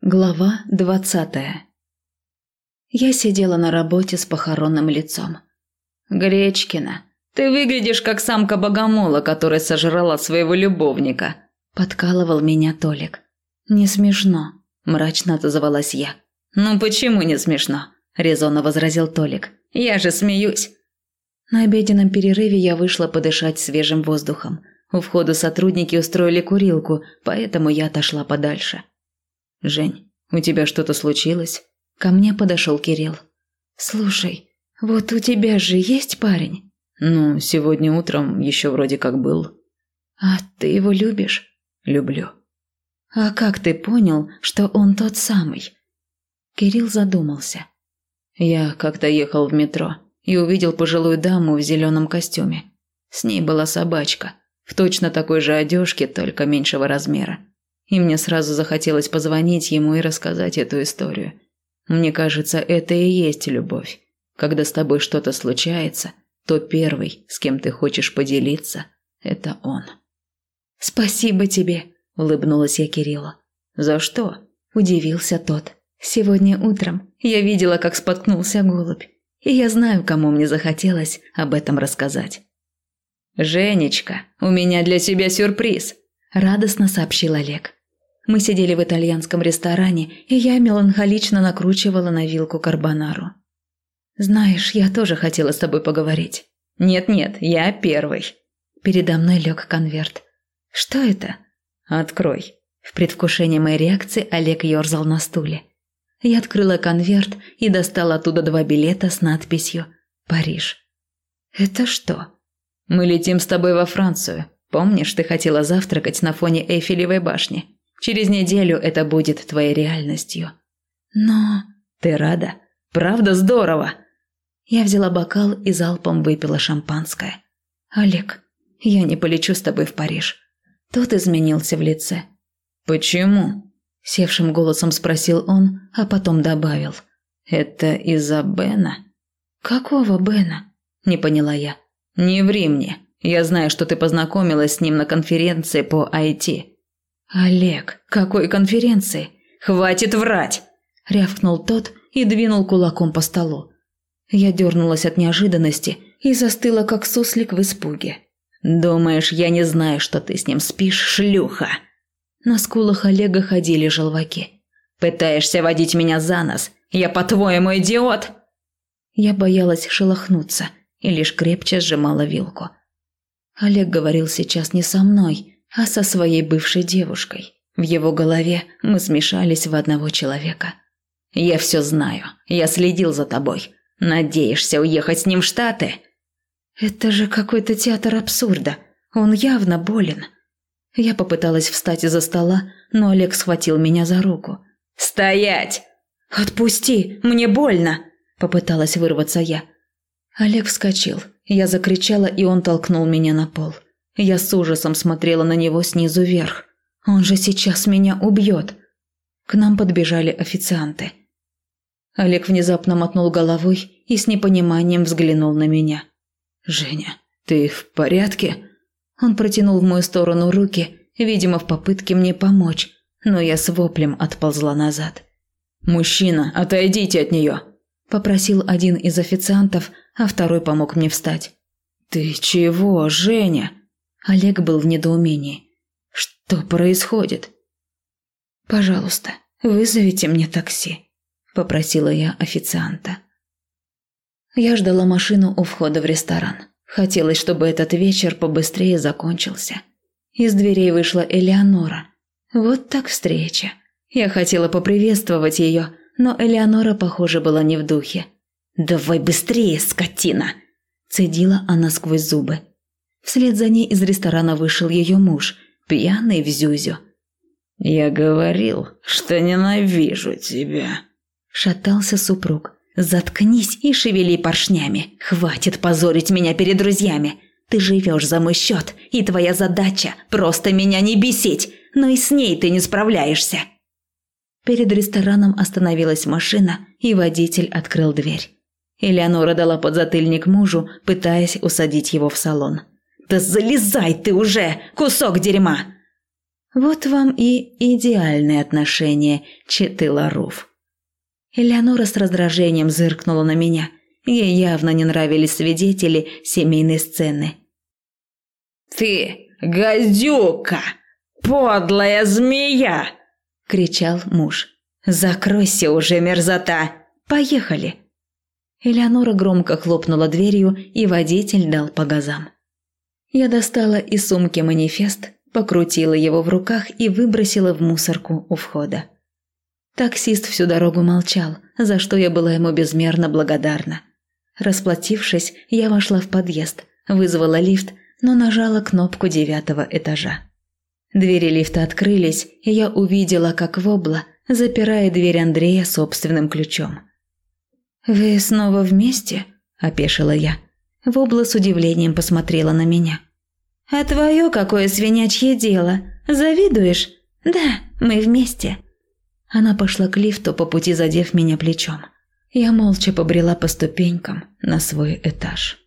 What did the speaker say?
Глава двадцатая Я сидела на работе с похоронным лицом. «Гречкина, ты выглядишь как самка богомола, которая сожрала своего любовника», – подкалывал меня Толик. «Не смешно», – мрачно отозвалась я. «Ну почему не смешно?» – резонно возразил Толик. «Я же смеюсь». На обеденном перерыве я вышла подышать свежим воздухом. У входа сотрудники устроили курилку, поэтому я отошла подальше. «Жень, у тебя что-то случилось?» Ко мне подошел Кирилл. «Слушай, вот у тебя же есть парень?» «Ну, сегодня утром еще вроде как был». «А ты его любишь?» «Люблю». «А как ты понял, что он тот самый?» Кирилл задумался. «Я как-то ехал в метро и увидел пожилую даму в зеленом костюме. С ней была собачка, в точно такой же одежке, только меньшего размера и мне сразу захотелось позвонить ему и рассказать эту историю. Мне кажется, это и есть любовь. Когда с тобой что-то случается, то первый, с кем ты хочешь поделиться, это он. «Спасибо тебе», – улыбнулась я Кириллу. «За что?» – удивился тот. «Сегодня утром я видела, как споткнулся голубь, и я знаю, кому мне захотелось об этом рассказать». «Женечка, у меня для тебя сюрприз», – радостно сообщил Олег. Мы сидели в итальянском ресторане, и я меланхолично накручивала на вилку карбонару. «Знаешь, я тоже хотела с тобой поговорить». «Нет-нет, я первый». Передо мной лег конверт. «Что это?» «Открой». В предвкушении моей реакции Олег ерзал на стуле. Я открыла конверт и достала оттуда два билета с надписью «Париж». «Это что?» «Мы летим с тобой во Францию. Помнишь, ты хотела завтракать на фоне Эйфелевой башни?» Через неделю это будет твоей реальностью. Но... Ты рада? Правда здорово?» Я взяла бокал и залпом выпила шампанское. «Олег, я не полечу с тобой в Париж». Тот изменился в лице. «Почему?» – севшим голосом спросил он, а потом добавил. «Это из-за Бена?» «Какого Бена?» – не поняла я. «Не ври мне. Я знаю, что ты познакомилась с ним на конференции по IT. «Олег, какой конференции? Хватит врать!» – рявкнул тот и двинул кулаком по столу. Я дернулась от неожиданности и застыла, как суслик в испуге. «Думаешь, я не знаю, что ты с ним спишь, шлюха?» На скулах Олега ходили желваки. «Пытаешься водить меня за нос? Я, по-твоему, идиот?» Я боялась шелохнуться и лишь крепче сжимала вилку. Олег говорил сейчас не со мной, а со своей бывшей девушкой. В его голове мы смешались в одного человека. «Я все знаю. Я следил за тобой. Надеешься уехать с ним в Штаты?» «Это же какой-то театр абсурда. Он явно болен». Я попыталась встать из-за стола, но Олег схватил меня за руку. «Стоять!» «Отпусти! Мне больно!» – попыталась вырваться я. Олег вскочил. Я закричала, и он толкнул меня на пол. Я с ужасом смотрела на него снизу вверх. Он же сейчас меня убьет. К нам подбежали официанты. Олег внезапно мотнул головой и с непониманием взглянул на меня. «Женя, ты в порядке?» Он протянул в мою сторону руки, видимо, в попытке мне помочь, но я с воплем отползла назад. «Мужчина, отойдите от нее!» – попросил один из официантов, а второй помог мне встать. «Ты чего, Женя?» Олег был в недоумении. Что происходит? Пожалуйста, вызовите мне такси, попросила я официанта. Я ждала машину у входа в ресторан. Хотелось, чтобы этот вечер побыстрее закончился. Из дверей вышла Элеонора. Вот так встреча. Я хотела поприветствовать ее, но Элеонора, похоже, была не в духе. «Давай быстрее, скотина!» Цедила она сквозь зубы. Вслед за ней из ресторана вышел ее муж, пьяный в зюзю. «Я говорил, что ненавижу тебя», – шатался супруг. «Заткнись и шевели поршнями. Хватит позорить меня перед друзьями. Ты живешь за мой счет, и твоя задача – просто меня не бесить, но и с ней ты не справляешься». Перед рестораном остановилась машина, и водитель открыл дверь. Элеонора дала подзатыльник мужу, пытаясь усадить его в салон. «Да залезай ты уже, кусок дерьма!» Вот вам и идеальные отношения, Читы Ларуф. Элеонора с раздражением зыркнула на меня. Ей явно не нравились свидетели семейной сцены. «Ты гадюка! Подлая змея!» – кричал муж. «Закройся уже, мерзота! Поехали!» Элеонора громко хлопнула дверью, и водитель дал по газам. Я достала из сумки манифест, покрутила его в руках и выбросила в мусорку у входа. Таксист всю дорогу молчал, за что я была ему безмерно благодарна. Расплатившись, я вошла в подъезд, вызвала лифт, но нажала кнопку девятого этажа. Двери лифта открылись, и я увидела, как Вобла запирает дверь Андрея собственным ключом. «Вы снова вместе?» – опешила я. Вобла с удивлением посмотрела на меня. «А твое какое свинячье дело? Завидуешь?» «Да, мы вместе». Она пошла к лифту, по пути задев меня плечом. Я молча побрела по ступенькам на свой этаж.